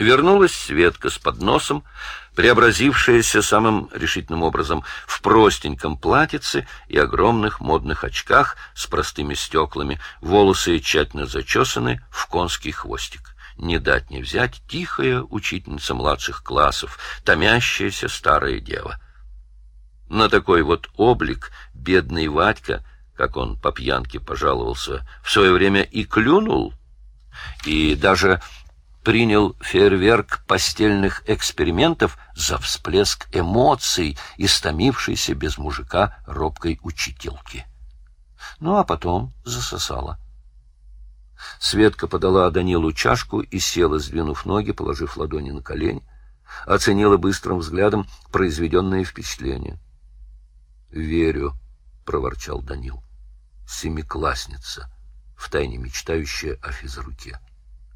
Вернулась Светка с подносом, преобразившаяся самым решительным образом в простеньком платьице и огромных модных очках с простыми стеклами, волосы тщательно зачесаны в конский хвостик. Не дать не взять тихая учительница младших классов, томящаяся старая дева. На такой вот облик бедный Вадька, как он по пьянке пожаловался, в свое время и клюнул, и даже принял фейерверк постельных экспериментов за всплеск эмоций, истомившейся без мужика робкой учительки. Ну, а потом засосала. Светка подала Данилу чашку и села, сдвинув ноги, положив ладони на колени, оценила быстрым взглядом произведенное впечатление. «Верю», — проворчал Данил, — «семиклассница, втайне мечтающая о физруке.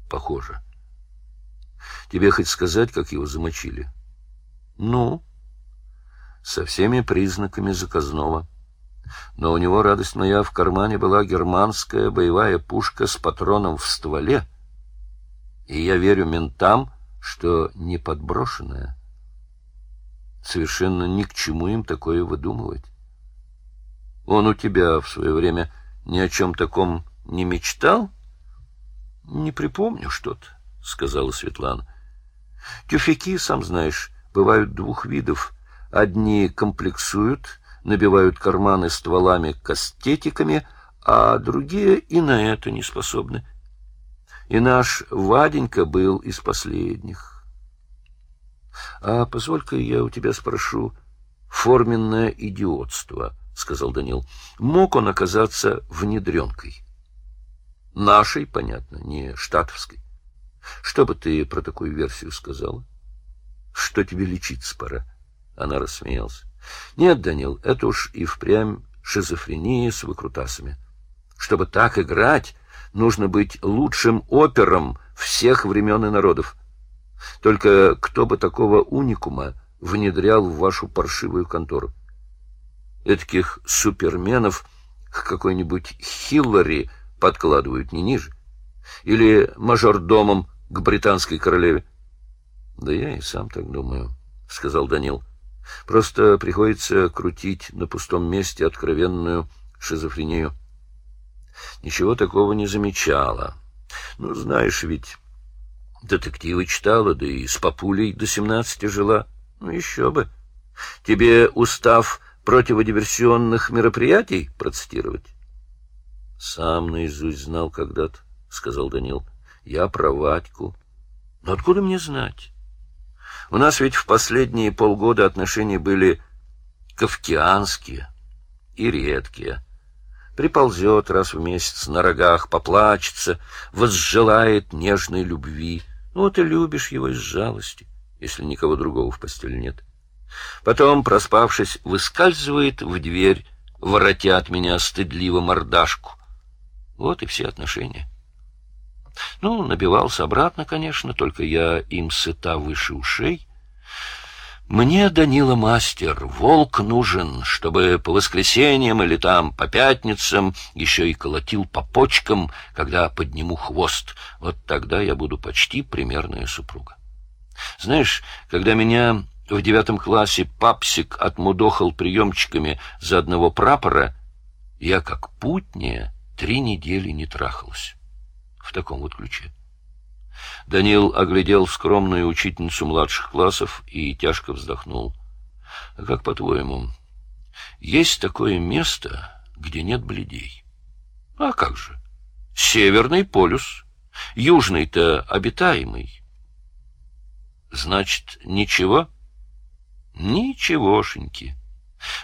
Похоже». Тебе хоть сказать, как его замочили? Ну, со всеми признаками заказного. Но у него, радость моя, в кармане была германская боевая пушка с патроном в стволе. И я верю ментам, что не подброшенная. Совершенно ни к чему им такое выдумывать. Он у тебя в свое время ни о чем таком не мечтал? Не припомню что-то. — сказала Светлана. — Тюфяки, сам знаешь, бывают двух видов. Одни комплексуют, набивают карманы стволами кастетиками, а другие и на это не способны. И наш Ваденька был из последних. — А позволь-ка я у тебя спрошу, форменное идиотство, — сказал Данил. — Мог он оказаться внедренкой? Нашей, понятно, не штатовской. Что бы ты про такую версию сказала? Что тебе лечиться пора? Она рассмеялась. Нет, Данил, это уж и впрямь шизофрения с выкрутасами. Чтобы так играть, нужно быть лучшим опером всех времен и народов. Только кто бы такого уникума внедрял в вашу паршивую контору? Этаких суперменов к какой-нибудь Хиллари подкладывают не ниже. Или мажордомом к британской королеве. — Да я и сам так думаю, — сказал Данил. — Просто приходится крутить на пустом месте откровенную шизофрению. Ничего такого не замечала. Ну, знаешь, ведь детективы читала, да и с папулей до семнадцати жила. Ну, еще бы. Тебе устав противодиверсионных мероприятий процитировать? — Сам наизусть знал когда-то, — сказал Данил. — я про Вадьку. Но откуда мне знать? У нас ведь в последние полгода отношения были кавкианские и редкие. Приползет раз в месяц на рогах, поплачется, возжелает нежной любви. Ну, вот и любишь его из жалости, если никого другого в постели нет. Потом, проспавшись, выскальзывает в дверь, воротя от меня стыдливо мордашку. Вот и все отношения. Ну, набивался обратно, конечно, только я им сыта выше ушей. Мне, Данила мастер, волк нужен, чтобы по воскресеньям или там по пятницам еще и колотил по почкам, когда подниму хвост. Вот тогда я буду почти примерная супруга. Знаешь, когда меня в девятом классе папсик отмудохал приемчиками за одного прапора, я, как путняя, три недели не трахалась в таком вот ключе. Данил оглядел скромную учительницу младших классов и тяжко вздохнул. — А как по-твоему, есть такое место, где нет бледей? — А как же? Северный полюс. Южный-то обитаемый. — Значит, ничего? — Ничегошеньки.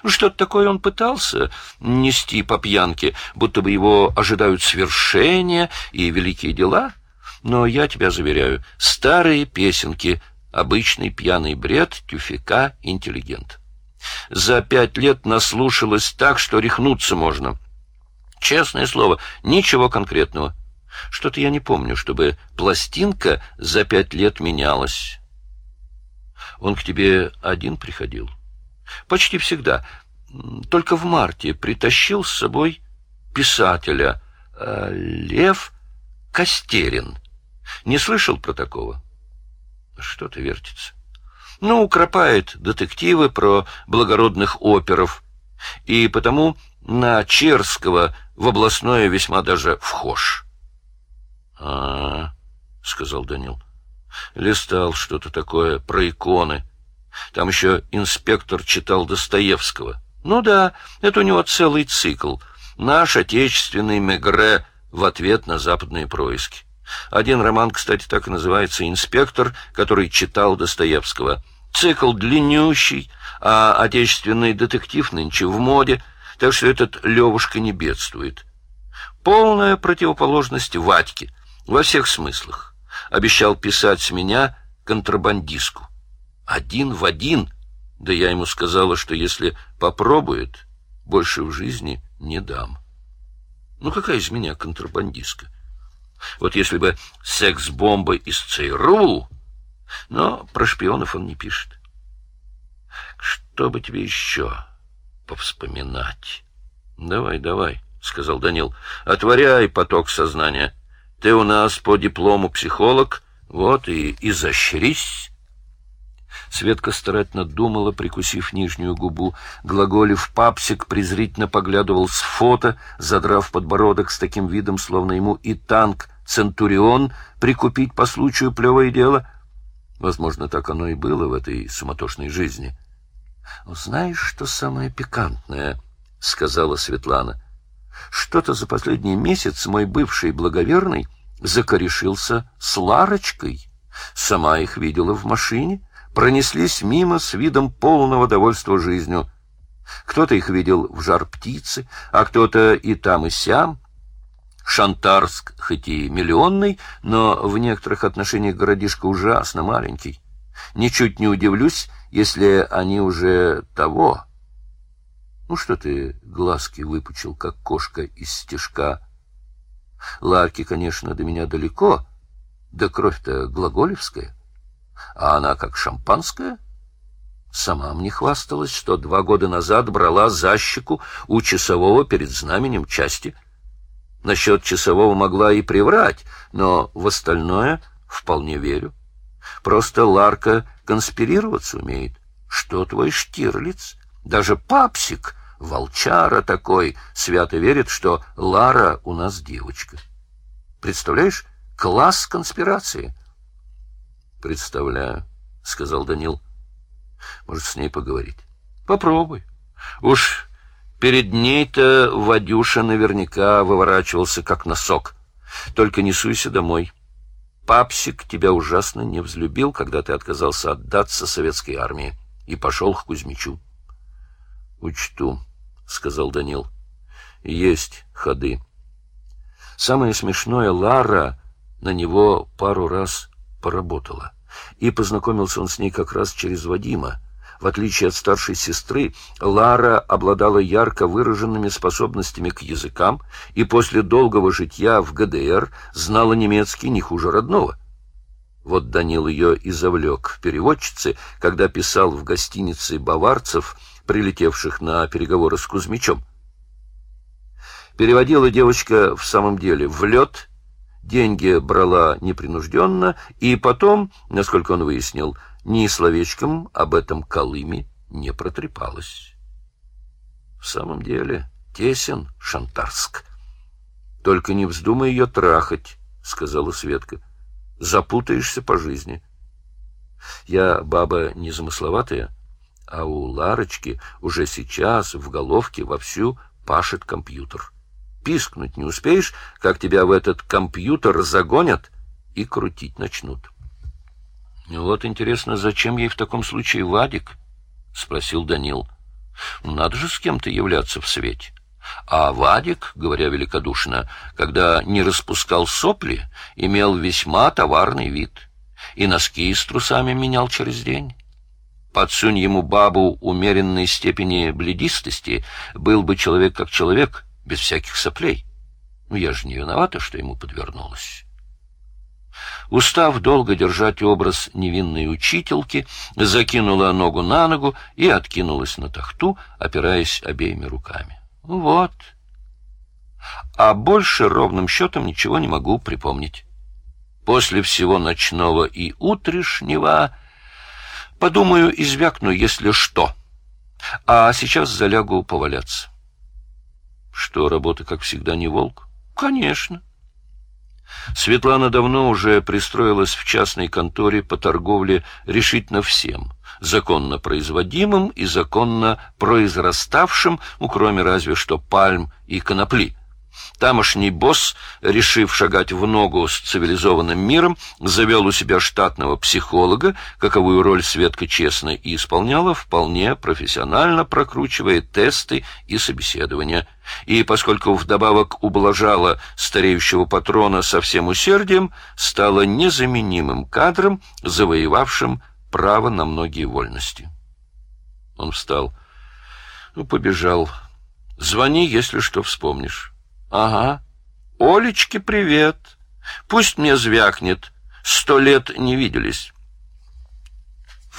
Что-то такое он пытался нести по пьянке, будто бы его ожидают свершения и великие дела. Но я тебя заверяю, старые песенки, обычный пьяный бред, тюфяка, интеллигент. За пять лет наслушалась так, что рехнуться можно. Честное слово, ничего конкретного. Что-то я не помню, чтобы пластинка за пять лет менялась. Он к тебе один приходил? — Почти всегда. Только в марте притащил с собой писателя э, Лев Костерин. Не слышал про такого? Что-то вертится. Ну, кропает детективы про благородных оперов, и потому на Черского в областное весьма даже вхож. — сказал Данил, — листал что-то такое про иконы. Там еще инспектор читал Достоевского. Ну да, это у него целый цикл. Наш отечественный Мегре в ответ на западные происки. Один роман, кстати, так и называется «Инспектор», который читал Достоевского. Цикл длиннющий, а отечественный детектив нынче в моде, так что этот Левушка не бедствует. Полная противоположность Вадьке во всех смыслах. Обещал писать с меня контрабандистку. Один в один. Да я ему сказала, что если попробует, больше в жизни не дам. Ну какая из меня контрабандистка? Вот если бы секс-бомба из ЦРУ... Но про шпионов он не пишет. Что бы тебе еще повспоминать? Давай, давай, сказал Данил. Отворяй поток сознания. Ты у нас по диплому психолог, вот и изощрись. Светка старательно думала, прикусив нижнюю губу. Глаголев папсик презрительно поглядывал с фото, задрав подбородок с таким видом, словно ему и танк «Центурион» прикупить по случаю плевое дело — Возможно, так оно и было в этой суматошной жизни. «Знаешь, что самое пикантное?» — сказала Светлана. «Что-то за последний месяц мой бывший благоверный закорешился с Ларочкой. Сама их видела в машине, пронеслись мимо с видом полного довольства жизнью. Кто-то их видел в жар птицы, а кто-то и там, и сям. Шантарск, хоть и миллионный, но в некоторых отношениях городишко ужасно маленький. Ничуть не удивлюсь, если они уже того. Ну что ты глазки выпучил, как кошка из стежка? Ларки, конечно, до меня далеко, да кровь-то глаголевская. А она как шампанское? Сама мне хвасталась, что два года назад брала защику у часового перед знаменем части — Насчет часового могла и приврать, но в остальное вполне верю. Просто Ларка конспирироваться умеет. Что твой Штирлиц? Даже папсик, волчара такой, свято верит, что Лара у нас девочка. Представляешь, класс конспирации. Представляю, — сказал Данил. Может, с ней поговорить? Попробуй. Уж Перед ней-то Вадюша наверняка выворачивался, как носок. Только не суйся домой. Папсик тебя ужасно не взлюбил, когда ты отказался отдаться советской армии и пошел к Кузьмичу. — Учту, — сказал Данил. — Есть ходы. Самое смешное, Лара на него пару раз поработала. И познакомился он с ней как раз через Вадима. В отличие от старшей сестры, Лара обладала ярко выраженными способностями к языкам и после долгого житья в ГДР знала немецкий не хуже родного. Вот Данил ее и завлек в переводчице, когда писал в гостинице баварцев, прилетевших на переговоры с Кузьмичом. Переводила девочка в самом деле в лед, деньги брала непринужденно, и потом, насколько он выяснил, ни словечком об этом Колыме не протрепалось. В самом деле, тесен Шантарск. Только не вздумай ее трахать, — сказала Светка. Запутаешься по жизни. Я баба незамысловатая, а у Ларочки уже сейчас в головке вовсю пашет компьютер. Пискнуть не успеешь, как тебя в этот компьютер загонят и крутить начнут. Вот интересно, зачем ей в таком случае Вадик? спросил Данил. Надо же с кем-то являться в свете. А Вадик, говоря великодушно, когда не распускал сопли, имел весьма товарный вид и носки с трусами менял через день. Подсунь ему бабу умеренной степени бледистости, был бы человек как человек, без всяких соплей. Ну, я же не виновата, что ему подвернулось. Устав долго держать образ невинной учительки, закинула ногу на ногу и откинулась на тахту, опираясь обеими руками. Вот. А больше ровным счетом ничего не могу припомнить. После всего ночного и утрешнего подумаю и звякну, если что. А сейчас залягу поваляться. Что, работа, как всегда, не волк? Конечно. Светлана давно уже пристроилась в частной конторе по торговле решительно всем, законно производимым и законно произраставшим, ну, кроме разве что пальм и конопли. Тамошний босс, решив шагать в ногу с цивилизованным миром, завел у себя штатного психолога, каковую роль Светка честно и исполняла, вполне профессионально прокручивая тесты и собеседования. И поскольку вдобавок ублажала стареющего патрона со всем усердием, стала незаменимым кадром, завоевавшим право на многие вольности. Он встал. Ну, побежал. Звони, если что вспомнишь. Ага. Олечке привет. Пусть мне звякнет. Сто лет не виделись.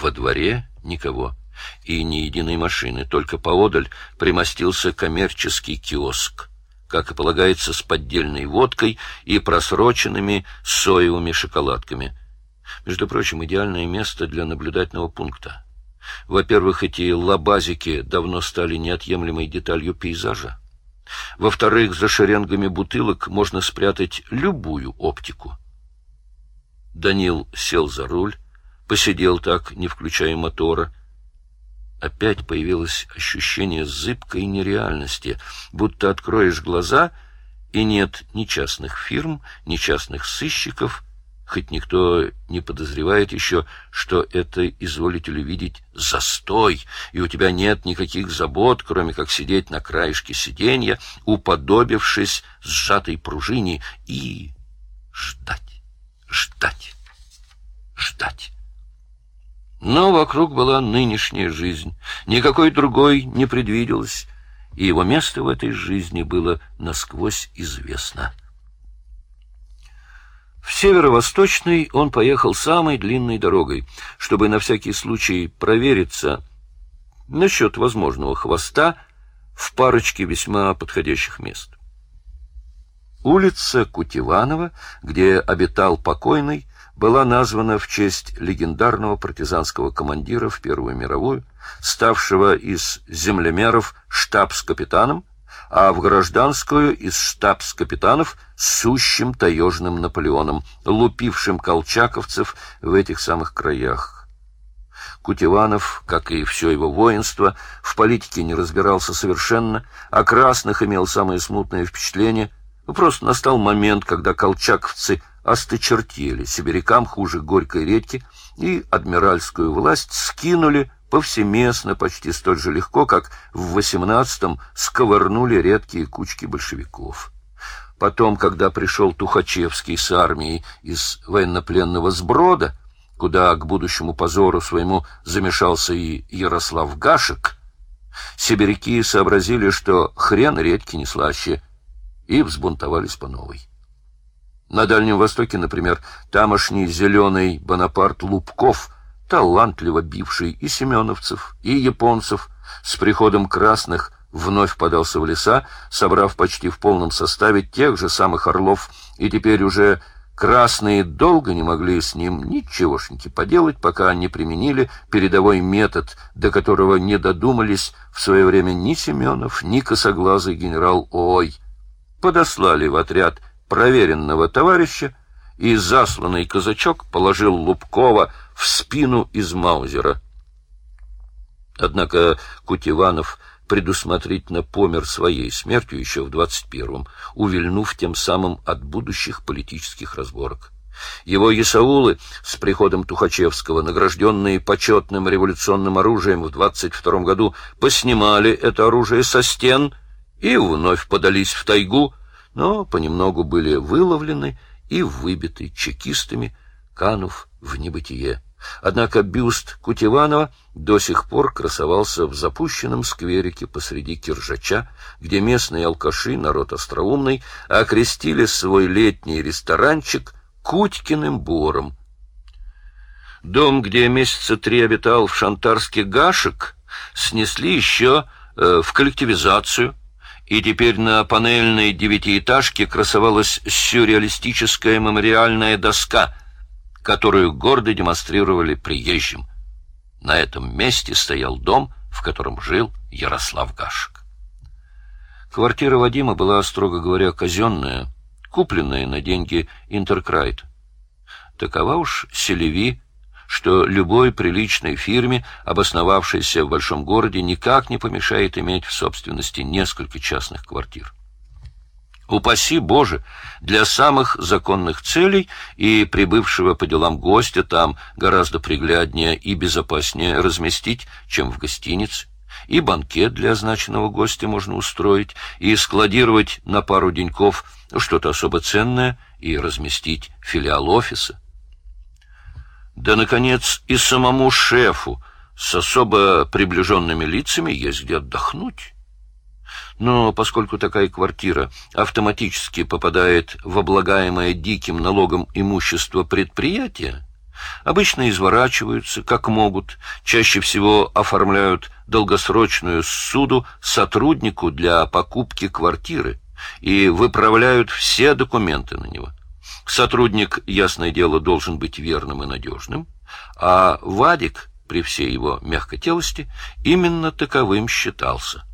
Во дворе никого. И ни единой машины. Только поодаль примостился коммерческий киоск. Как и полагается, с поддельной водкой и просроченными соевыми шоколадками. Между прочим, идеальное место для наблюдательного пункта. Во-первых, эти лабазики давно стали неотъемлемой деталью пейзажа. Во-вторых, за шеренгами бутылок можно спрятать любую оптику. Данил сел за руль, посидел так, не включая мотора. Опять появилось ощущение зыбкой нереальности, будто откроешь глаза, и нет ни частных фирм, ни частных сыщиков — хоть никто не подозревает еще, что это, изволите ли видеть, застой, и у тебя нет никаких забот, кроме как сидеть на краешке сиденья, уподобившись сжатой пружине, и ждать, ждать, ждать. Но вокруг была нынешняя жизнь, никакой другой не предвиделось, и его место в этой жизни было насквозь известно. В северо-восточный он поехал самой длинной дорогой, чтобы на всякий случай провериться насчет возможного хвоста в парочке весьма подходящих мест. Улица Кутеванова, где обитал покойный, была названа в честь легендарного партизанского командира в Первую мировую, ставшего из землемеров штабс-капитаном, а в гражданскую из штабс-капитанов сущим таежным Наполеоном, лупившим колчаковцев в этих самых краях. Кутеванов, как и все его воинство, в политике не разбирался совершенно, а красных имел самое смутное впечатление. Просто настал момент, когда колчаковцы осточертели, сибирякам хуже горькой редьки, и адмиральскую власть скинули повсеместно, почти столь же легко, как в восемнадцатом сковырнули редкие кучки большевиков. Потом, когда пришел Тухачевский с армией из военнопленного сброда, куда к будущему позору своему замешался и Ярослав Гашек, сибиряки сообразили, что хрен редьки не слаще, и взбунтовались по новой. На Дальнем Востоке, например, тамошний зеленый Бонапарт Лубков — талантливо бивший и семеновцев, и японцев, с приходом красных вновь подался в леса, собрав почти в полном составе тех же самых орлов, и теперь уже красные долго не могли с ним ничегошеньки поделать, пока не применили передовой метод, до которого не додумались в свое время ни Семенов, ни косоглазый генерал Ой. Подослали в отряд проверенного товарища, и засланный казачок положил Лубкова в спину из Маузера. Однако Кутеванов предусмотрительно помер своей смертью еще в 21-м, увильнув тем самым от будущих политических разборок. Его Исаулы с приходом Тухачевского, награжденные почетным революционным оружием в 22 году, поснимали это оружие со стен и вновь подались в тайгу, но понемногу были выловлены и выбиты чекистами, канув в небытие. Однако бюст Кутеванова до сих пор красовался в запущенном скверике посреди Киржача, где местные алкаши, народ остроумный, окрестили свой летний ресторанчик Кутькиным бором. Дом, где месяца три обитал в Шантарске Гашек, снесли еще э, в коллективизацию, и теперь на панельной девятиэтажке красовалась сюрреалистическая мемориальная доска, которую гордо демонстрировали приезжим. На этом месте стоял дом, в котором жил Ярослав Гашек. Квартира Вадима была, строго говоря, казенная, купленная на деньги Интеркрайт. Такова уж селеви, что любой приличной фирме, обосновавшейся в большом городе, никак не помешает иметь в собственности несколько частных квартир. Упаси Боже, для самых законных целей и прибывшего по делам гостя там гораздо пригляднее и безопаснее разместить, чем в гостинице. И банкет для означенного гостя можно устроить, и складировать на пару деньков что-то особо ценное, и разместить филиал офиса. Да, наконец, и самому шефу с особо приближенными лицами есть где отдохнуть. Но поскольку такая квартира автоматически попадает в облагаемое диким налогом имущество предприятия, обычно изворачиваются, как могут, чаще всего оформляют долгосрочную суду сотруднику для покупки квартиры и выправляют все документы на него. Сотрудник, ясное дело, должен быть верным и надежным, а Вадик, при всей его мягкотелости, именно таковым считался.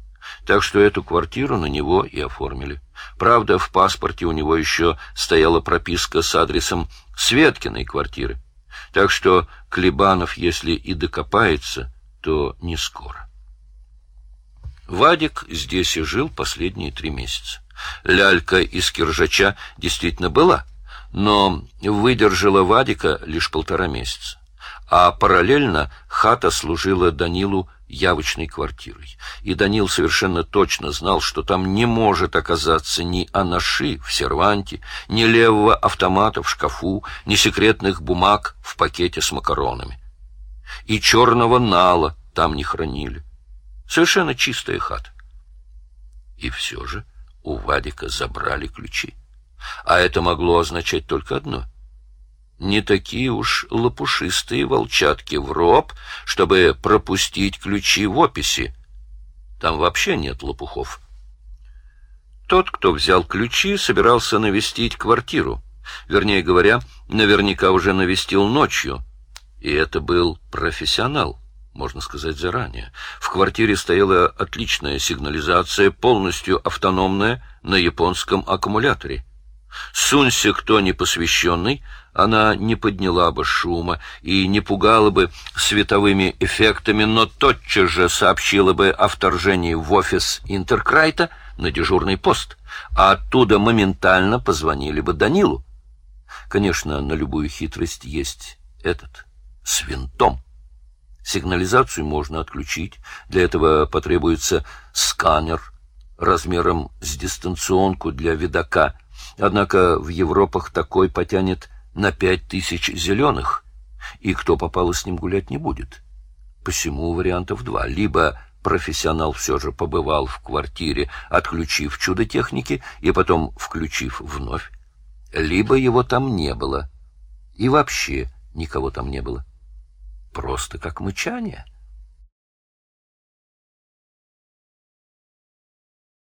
Так что эту квартиру на него и оформили. Правда, в паспорте у него еще стояла прописка с адресом Светкиной квартиры. Так что Клебанов, если и докопается, то не скоро. Вадик здесь и жил последние три месяца. Лялька из Киржача действительно была — но выдержала Вадика лишь полтора месяца. А параллельно хата служила Данилу явочной квартирой. И Данил совершенно точно знал, что там не может оказаться ни анаши в серванте, ни левого автомата в шкафу, ни секретных бумаг в пакете с макаронами. И черного нала там не хранили. Совершенно чистая хата. И все же у Вадика забрали ключи. А это могло означать только одно. Не такие уж лопушистые волчатки в роб, чтобы пропустить ключи в описи. Там вообще нет лопухов. Тот, кто взял ключи, собирался навестить квартиру. Вернее говоря, наверняка уже навестил ночью. И это был профессионал можно сказать заранее. В квартире стояла отличная сигнализация, полностью автономная, на японском аккумуляторе. Сунься кто непосвященный, она не подняла бы шума и не пугала бы световыми эффектами, но тотчас же сообщила бы о вторжении в офис Интеркрайта на дежурный пост, а оттуда моментально позвонили бы Данилу. Конечно, на любую хитрость есть этот, с винтом. Сигнализацию можно отключить, для этого потребуется сканер размером с дистанционку для видака — Однако в Европах такой потянет на пять тысяч зеленых, и кто попало с ним гулять не будет. Посему вариантов два. Либо профессионал все же побывал в квартире, отключив чудо техники и потом включив вновь, либо его там не было, и вообще никого там не было. Просто как мычание —